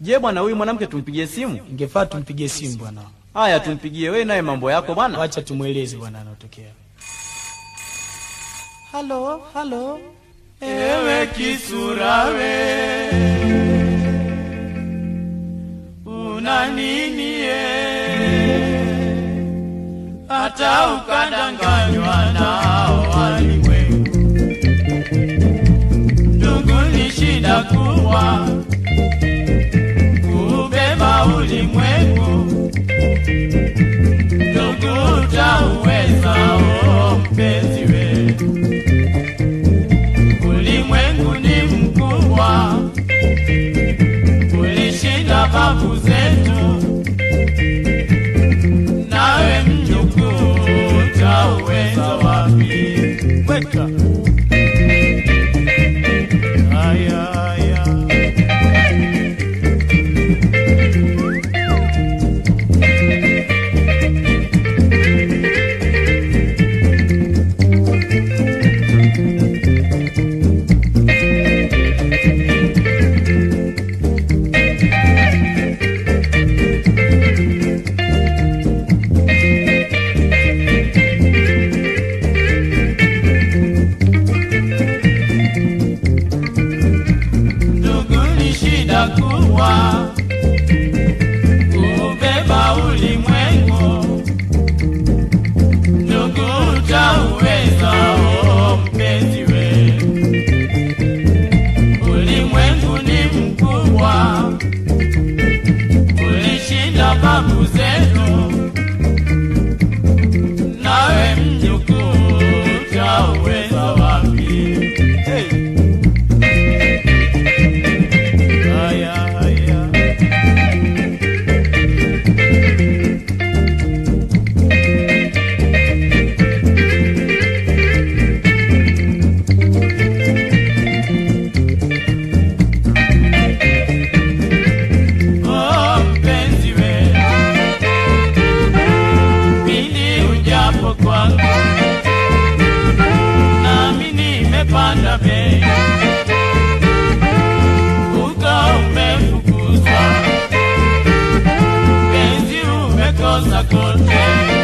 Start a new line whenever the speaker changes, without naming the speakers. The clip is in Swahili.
Je, bwana huyu mwanamke tumpigie simu?
Ingefaa tumpigie simu bwana.
Haya, tumpigie. Wewe naye mambo yako bwana.
Wacha tumweleze bwana anatokea. Halo, halo.
Ewe kisurawe, una nini ye? Hata ukadanganywa ulishinda babu zetu, nawe mjukuu utauweza wapi? Weka Vamos é tu. Ei!